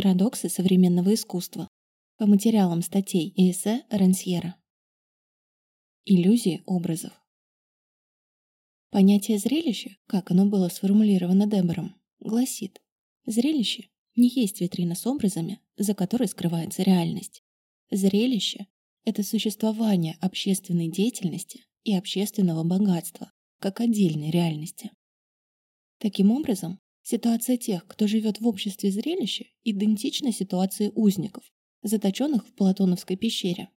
Парадоксы современного искусства. По материалам статей и эссе Рансьера. Иллюзии образов. Понятие зрелища, как оно было сформулировано Дебором, гласит, зрелище не есть витрина с образами, за которой скрывается реальность. Зрелище – это существование общественной деятельности и общественного богатства, как отдельной реальности. Таким образом, ситуация тех, кто живет в обществе зрелища, идентична ситуации узников, заточенных в Платоновской пещере.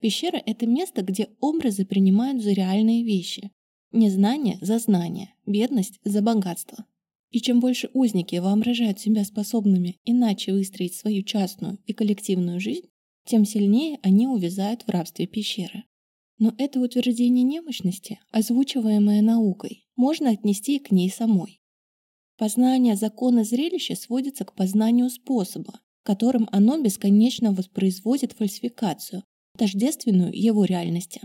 Пещера – это место, где образы принимают за реальные вещи. Незнание за знание, бедность за богатство. И чем больше узники воображают себя способными иначе выстроить свою частную и коллективную жизнь, тем сильнее они увязают в рабстве пещеры. Но это утверждение немощности, озвучиваемое наукой, можно отнести и к ней самой. Познание закона зрелища сводится к познанию способа, которым оно бесконечно воспроизводит фальсификацию, тождественную его реальности.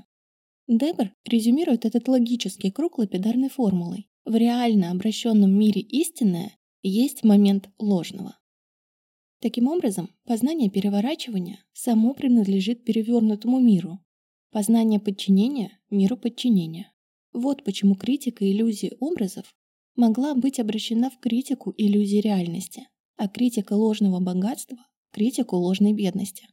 Дебер резюмирует этот логический круг лапидарной формулой. В реально обращенном мире истинное есть момент ложного. Таким образом, познание переворачивания само принадлежит перевернутому миру, познание подчинения – миру подчинения. Вот почему критика иллюзии образов могла быть обращена в критику иллюзии реальности, а критика ложного богатства – критику ложной бедности.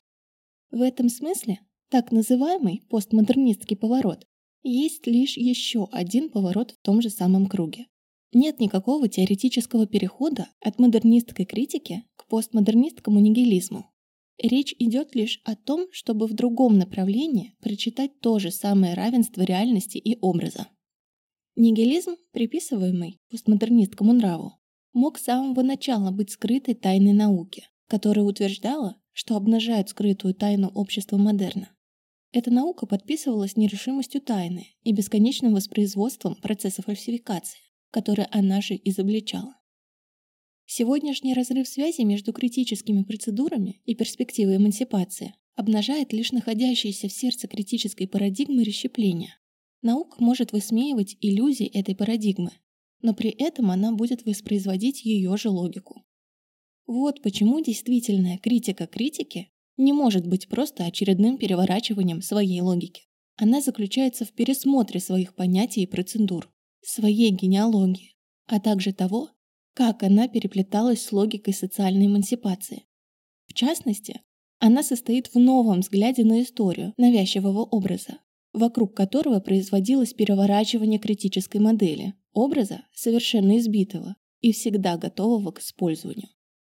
В этом смысле так называемый постмодернистский поворот есть лишь еще один поворот в том же самом круге. Нет никакого теоретического перехода от модернистской критики постмодернистскому нигилизму. Речь идет лишь о том, чтобы в другом направлении прочитать то же самое равенство реальности и образа. Нигилизм, приписываемый постмодернистскому нраву, мог с самого начала быть скрытой тайной науки, которая утверждала, что обнажает скрытую тайну общества модерна. Эта наука подписывалась нерешимостью тайны и бесконечным воспроизводством процесса фальсификации, которые она же изобличала. Сегодняшний разрыв связи между критическими процедурами и перспективой эмансипации обнажает лишь находящиеся в сердце критической парадигмы расщепления. Наука может высмеивать иллюзии этой парадигмы, но при этом она будет воспроизводить ее же логику. Вот почему действительная критика критики не может быть просто очередным переворачиванием своей логики. Она заключается в пересмотре своих понятий и процедур, своей генеалогии, а также того, как она переплеталась с логикой социальной эмансипации. В частности, она состоит в новом взгляде на историю навязчивого образа, вокруг которого производилось переворачивание критической модели, образа, совершенно избитого и всегда готового к использованию.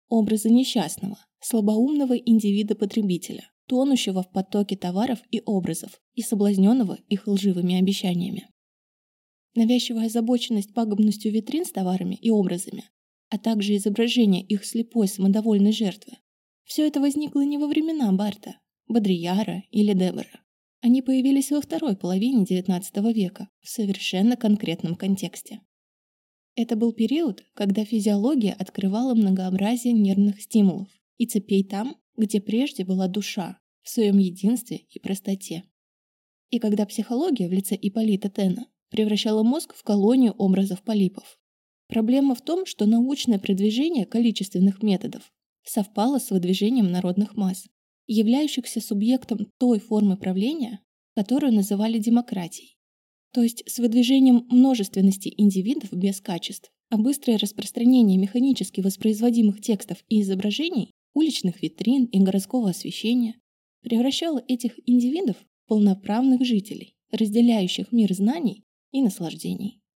Образа несчастного, слабоумного индивида-потребителя, тонущего в потоке товаров и образов и соблазненного их лживыми обещаниями. Навязчивая озабоченность пагубностью витрин с товарами и образами, а также изображение их слепой самодовольной жертвы. Все это возникло не во времена Барта, Бодрияра или Дебора. Они появились во второй половине XIX века в совершенно конкретном контексте. Это был период, когда физиология открывала многообразие нервных стимулов и цепей там, где прежде была душа, в своем единстве и простоте. И когда психология в лице Ипполита Тена превращала мозг в колонию образов полипов. Проблема в том, что научное продвижение количественных методов совпало с выдвижением народных масс, являющихся субъектом той формы правления, которую называли демократией, то есть с выдвижением множественности индивидов без качеств, а быстрое распространение механически воспроизводимых текстов и изображений, уличных витрин и городского освещения превращало этих индивидов в полноправных жителей, разделяющих мир знаний и наслаждений.